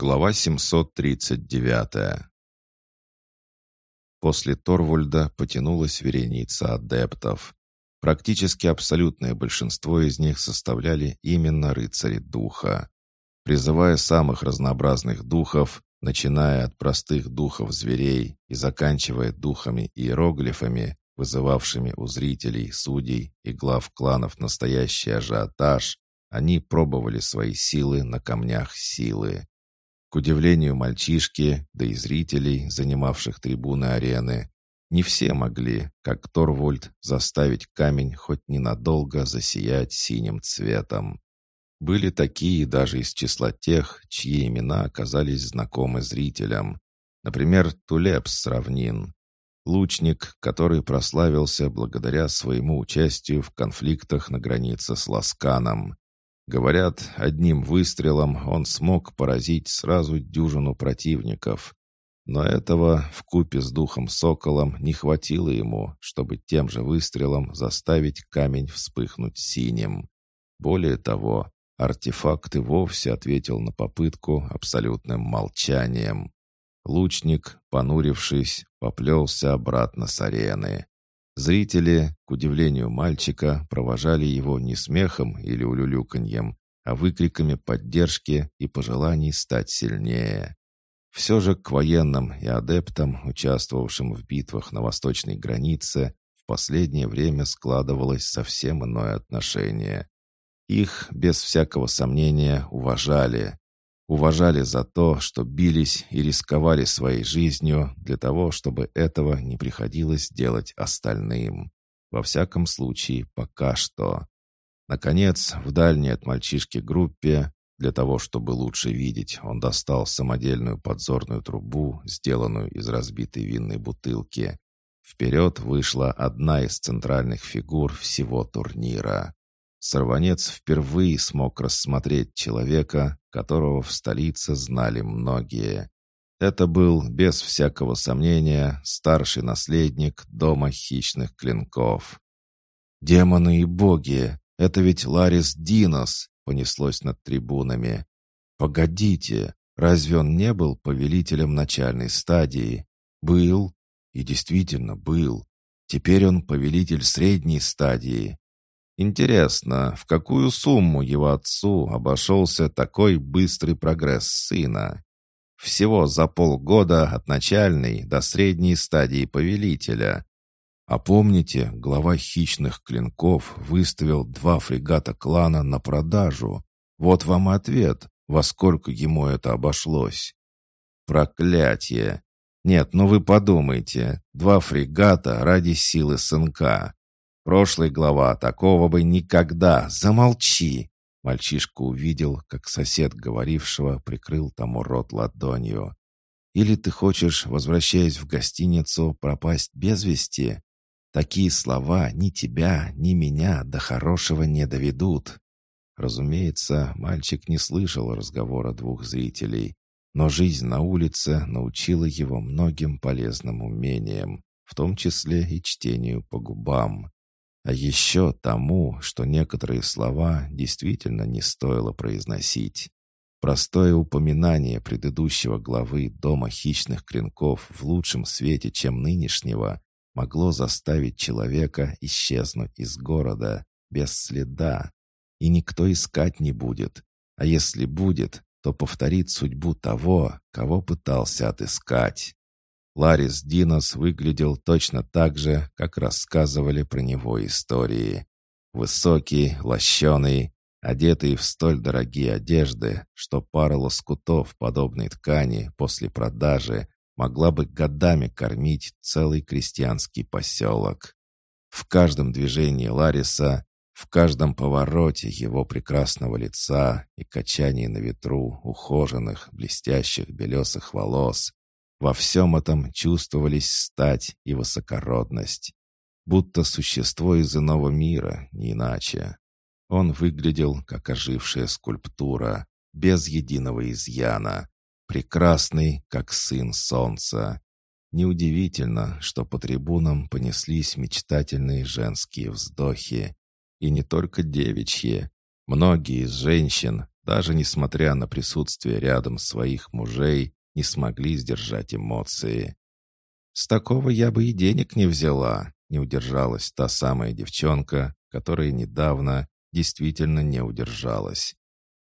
Глава 739 После Торвульда потянулась вереница адептов. Практически абсолютное большинство из них составляли именно рыцари духа. Призывая самых разнообразных духов, начиная от простых духов зверей и заканчивая духами-иероглифами, вызывавшими у зрителей, судей и глав кланов настоящий ажиотаж, они пробовали свои силы на камнях силы. К удивлению мальчишки, да и зрителей, занимавших трибуны арены, не все могли, как Торвольд, заставить камень хоть ненадолго засиять синим цветом. Были такие даже из числа тех, чьи имена оказались знакомы зрителям. Например, Тулепс с равнин. Лучник, который прославился благодаря своему участию в конфликтах на границе с Ласканом. Говорят, одним выстрелом он смог поразить сразу дюжину противников. Но этого в купе с духом соколом не хватило ему, чтобы тем же выстрелом заставить камень вспыхнуть синим. Более того, артефакт и вовсе ответил на попытку абсолютным молчанием. Лучник, понурившись, поплелся обратно с арены. Зрители, к удивлению мальчика, провожали его не смехом или улюлюканьем, а выкриками поддержки и пожеланий стать сильнее. Все же к военным и адептам, участвовавшим в битвах на восточной границе, в последнее время складывалось совсем иное отношение. Их, без всякого сомнения, уважали, Уважали за то, что бились и рисковали своей жизнью для того, чтобы этого не приходилось делать остальным. Во всяком случае, пока что. Наконец, в дальней от мальчишки группе, для того, чтобы лучше видеть, он достал самодельную подзорную трубу, сделанную из разбитой винной бутылки. Вперед вышла одна из центральных фигур всего турнира. Сорванец впервые смог рассмотреть человека, которого в столице знали многие. Это был, без всякого сомнения, старший наследник дома хищных клинков. «Демоны и боги! Это ведь Ларис Динос!» — понеслось над трибунами. «Погодите, разве он не был повелителем начальной стадии?» «Был. И действительно был. Теперь он повелитель средней стадии. Интересно, в какую сумму его отцу обошелся такой быстрый прогресс сына? Всего за полгода от начальной до средней стадии повелителя. А помните, глава хищных клинков выставил два фрегата клана на продажу. Вот вам ответ, во сколько ему это обошлось. Проклятие! Нет, ну вы подумайте, два фрегата ради силы сынка. Прошлый глава такого бы никогда. Замолчи!» Мальчишка увидел, как сосед говорившего прикрыл тому рот ладонью. «Или ты хочешь, возвращаясь в гостиницу, пропасть без вести? Такие слова ни тебя, ни меня до хорошего не доведут». Разумеется, мальчик не слышал разговора двух зрителей, но жизнь на улице научила его многим полезным умениям, в том числе и чтению по губам. А еще тому, что некоторые слова действительно не стоило произносить. Простое упоминание предыдущего главы Дома хищных клинков в лучшем свете, чем нынешнего, могло заставить человека исчезнуть из города без следа. И никто искать не будет. А если будет, то повторит судьбу того, кого пытался отыскать. Ларис Динос выглядел точно так же, как рассказывали про него истории. Высокий, лощеный, одетый в столь дорогие одежды, что пара лоскутов подобной ткани после продажи могла бы годами кормить целый крестьянский поселок. В каждом движении Лариса, в каждом повороте его прекрасного лица и качании на ветру ухоженных, блестящих белесых волос во всем этом чувствовались стать и высокородность. Будто существо из иного мира, не иначе. Он выглядел, как ожившая скульптура, без единого изъяна, прекрасный, как сын солнца. Неудивительно, что по трибунам понеслись мечтательные женские вздохи. И не только девичьи. Многие из женщин, даже несмотря на присутствие рядом своих мужей, не смогли сдержать эмоции. «С такого я бы и денег не взяла», — не удержалась та самая девчонка, которая недавно действительно не удержалась.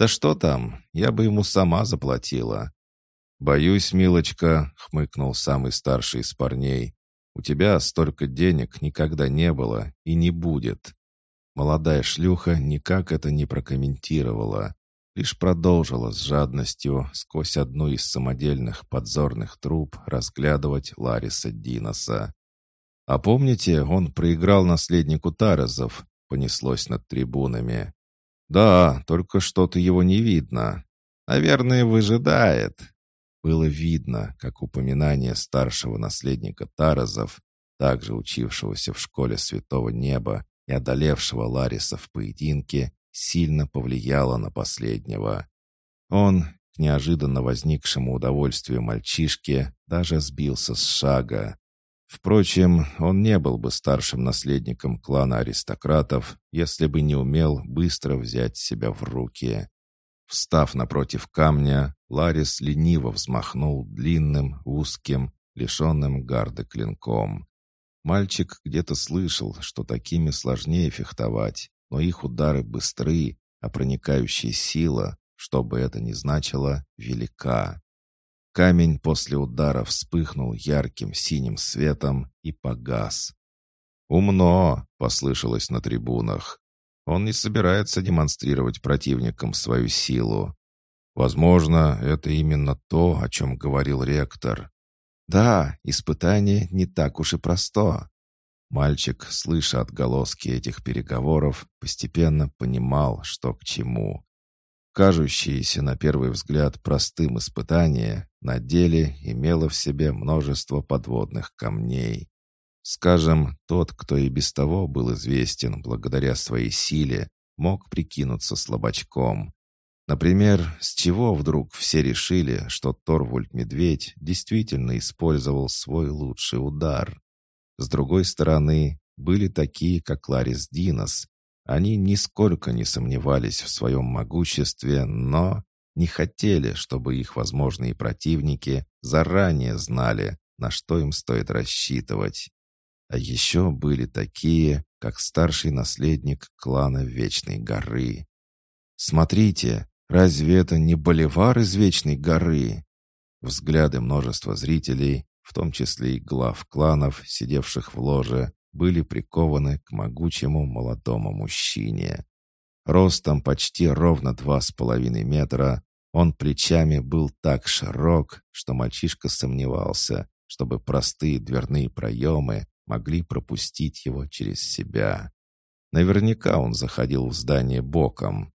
«Да что там, я бы ему сама заплатила». «Боюсь, милочка», — хмыкнул самый старший из парней, «у тебя столько денег никогда не было и не будет». Молодая шлюха никак это не прокомментировала, лишь продолжила с жадностью сквозь одну из самодельных подзорных труб разглядывать Лариса Диноса. «А помните, он проиграл наследнику Таразов?» — понеслось над трибунами. «Да, только что-то его не видно. Наверное, выжидает». Было видно, как упоминание старшего наследника Таразов, также учившегося в школе Святого Неба и одолевшего Лариса в поединке, сильно повлияло на последнего. Он, к неожиданно возникшему удовольствию мальчишки, даже сбился с шага. Впрочем, он не был бы старшим наследником клана аристократов, если бы не умел быстро взять себя в руки. Встав напротив камня, Ларис лениво взмахнул длинным, узким, лишенным гарды клинком. Мальчик где-то слышал, что такими сложнее фехтовать, но их удары быстры, а проникающая сила, что бы это ни значило, велика. Камень после удара вспыхнул ярким синим светом и погас. «Умно!» — послышалось на трибунах. «Он не собирается демонстрировать противникам свою силу. Возможно, это именно то, о чем говорил ректор. Да, испытание не так уж и просто». Мальчик, слыша отголоски этих переговоров, постепенно понимал, что к чему. Кажущееся на первый взгляд простым испытание на деле имело в себе множество подводных камней. Скажем, тот, кто и без того был известен благодаря своей силе, мог прикинуться слабачком. Например, с чего вдруг все решили, что Торвульд-медведь действительно использовал свой лучший удар? С другой стороны, были такие, как Ларис Динос, они нисколько не сомневались в своем могуществе, но не хотели, чтобы их возможные противники заранее знали, на что им стоит рассчитывать. А еще были такие, как старший наследник клана Вечной горы. «Смотрите, разве это не боливар из Вечной горы?» Взгляды множества зрителей, в том числе и глав кланов, сидевших в ложе, были прикованы к могучему молодому мужчине. Ростом почти ровно два с половиной метра, он плечами был так широк, что мальчишка сомневался, чтобы простые дверные проемы могли пропустить его через себя. Наверняка он заходил в здание боком.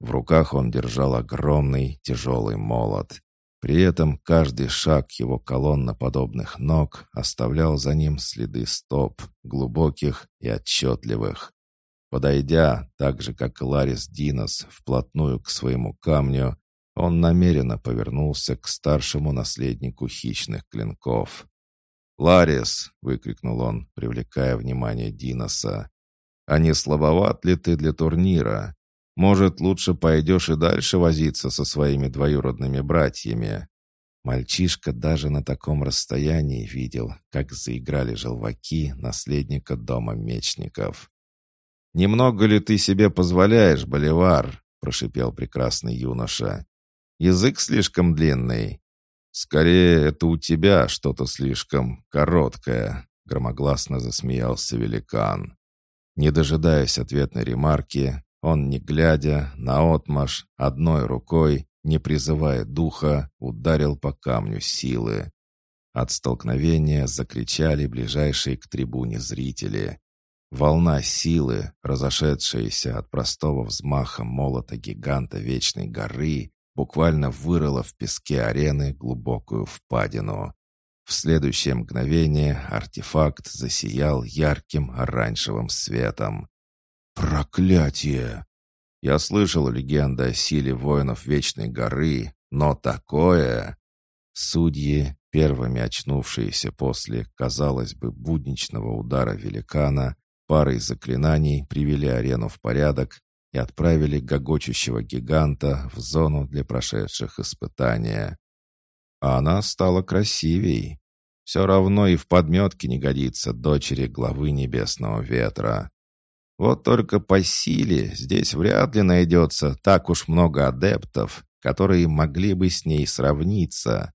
В руках он держал огромный тяжелый молот. При этом каждый шаг его колонноподобных ног оставлял за ним следы стоп, глубоких и отчетливых. Подойдя, так же как Ларис Динос, вплотную к своему камню, он намеренно повернулся к старшему наследнику хищных клинков. «Ларис!» — выкрикнул он, привлекая внимание Диноса. «А не слабоват ли ты для турнира? Может, лучше пойдешь и дальше возиться со своими двоюродными братьями?» Мальчишка даже на таком расстоянии видел, как заиграли желваки наследника дома мечников. «Немного ли ты себе позволяешь, Боливар?» — прошипел прекрасный юноша. «Язык слишком длинный. Скорее, это у тебя что-то слишком короткое», — громогласно засмеялся великан. Не дожидаясь ответной ремарки, он, не глядя, наотмашь, одной рукой, не призывая духа, ударил по камню силы. От столкновения закричали ближайшие к трибуне зрители. Волна силы, разошедшаяся от простого взмаха молота гиганта Вечной горы, буквально вырыла в песке арены глубокую впадину. В следующее мгновение артефакт засиял ярким оранжевым светом. «Проклятие!» Я слышал легенды о силе воинов Вечной горы, но такое... Судьи, первыми очнувшиеся после, казалось бы, будничного удара великана, парой заклинаний привели арену в порядок и отправили гогочущего гиганта в зону для прошедших испытания. А она стала красивей. Все равно и в подметке не годится дочери главы Небесного Ветра. Вот только по силе здесь вряд ли найдется так уж много адептов, которые могли бы с ней сравниться.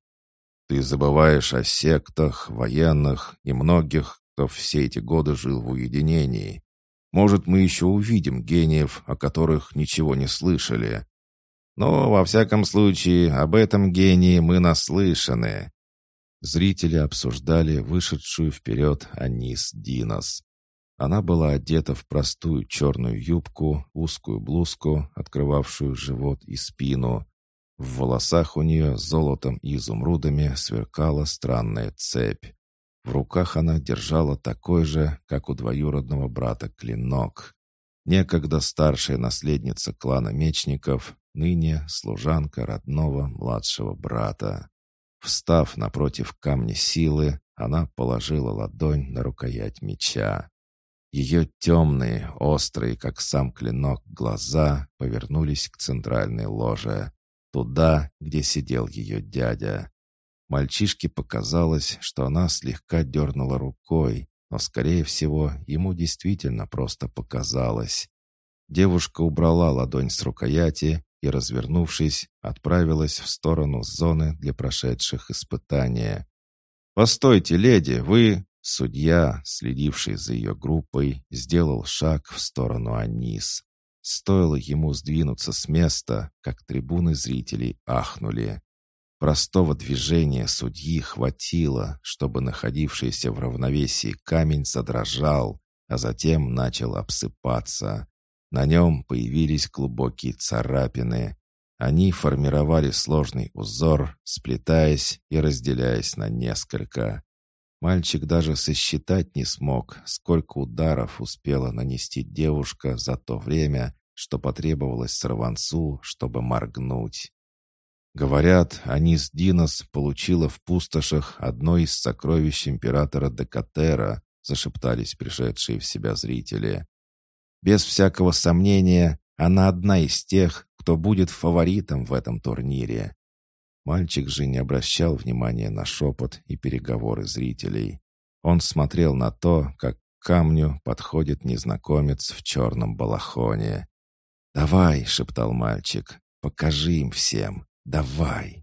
Ты забываешь о сектах, военных и многих, кто все эти годы жил в уединении. Может, мы еще увидим гениев, о которых ничего не слышали. Но, во всяком случае, об этом гении мы наслышаны. Зрители обсуждали вышедшую вперед Анис Динос. Она была одета в простую черную юбку, узкую блузку, открывавшую живот и спину. В волосах у нее золотом и изумрудами сверкала странная цепь. В руках она держала такой же, как у двоюродного брата, клинок. Некогда старшая наследница клана мечников, ныне служанка родного младшего брата. Встав напротив камня силы, она положила ладонь на рукоять меча. Ее темные, острые, как сам клинок, глаза повернулись к центральной ложе, туда, где сидел ее дядя. Мальчишке показалось, что она слегка дернула рукой, но, скорее всего, ему действительно просто показалось. Девушка убрала ладонь с рукояти и, развернувшись, отправилась в сторону зоны для прошедших испытания. «Постойте, леди, вы...» Судья, следивший за ее группой, сделал шаг в сторону Анис. Стоило ему сдвинуться с места, как трибуны зрителей ахнули. Простого движения судьи хватило, чтобы находившийся в равновесии камень задрожал, а затем начал обсыпаться. На нем появились глубокие царапины. Они формировали сложный узор, сплетаясь и разделяясь на несколько. Мальчик даже сосчитать не смог, сколько ударов успела нанести девушка за то время, что потребовалось сорванцу, чтобы моргнуть. Говорят, Анис Динос получила в пустошах одно из сокровищ императора Декатера, зашептались пришедшие в себя зрители. Без всякого сомнения, она одна из тех, кто будет фаворитом в этом турнире. Мальчик же не обращал внимания на шепот и переговоры зрителей. Он смотрел на то, как к камню подходит незнакомец в черном балахоне. «Давай», — шептал мальчик, — «покажи им всем, давай».